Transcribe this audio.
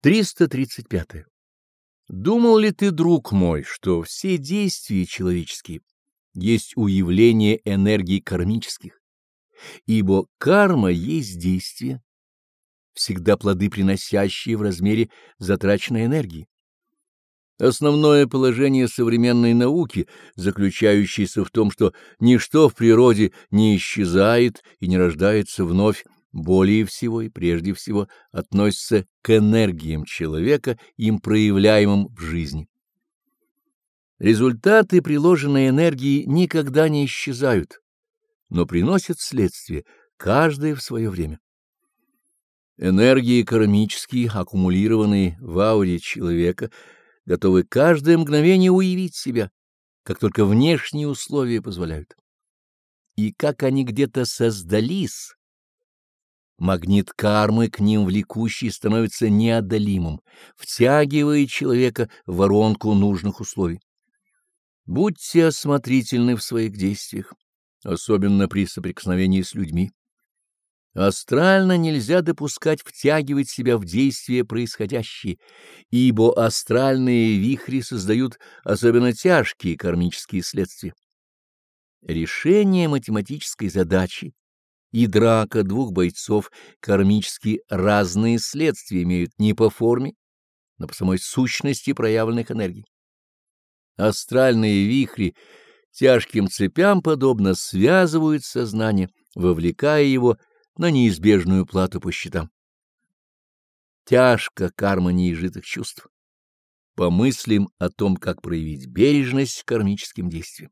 335. Думал ли ты, друг мой, что все действия человеческие есть уявление энергий кармических? Ибо карма есть действие, всегда плоды приносящие в размере затраченной энергии. Основное положение современной науки, заключающееся в том, что ничто в природе не исчезает и не рождается вновь, более всего и прежде всего относится к энергиям человека, им проявляемым в жизни. Результаты приложенной энергии никогда не исчезают, но приносят следствие, каждое в свое время. Энергии кармические, аккумулированные в ауре человека, готовы каждое мгновение уявить себя, как только внешние условия позволяют. И как они где-то создались, Магнит кармы к ним влекущий становится неодолимым, втягивая человека в воронку нужных условий. Будьте осмотрительны в своих действиях, особенно при соприкосновении с людьми. Астрально нельзя допускать втягивать себя в действия происходящие, ибо астральные вихри создают особенно тяжкие кармические следствия. Решение математической задачи и драка двух бойцов кармически разные следствия имеют не по форме, но по самой сущности проявленных энергий. Астральные вихри тяжким цепям подобно связывают сознание, вовлекая его на неизбежную плату по счетам. Тяжко карма неизжитых чувств. Помыслим о том, как проявить бережность кармическим действиям.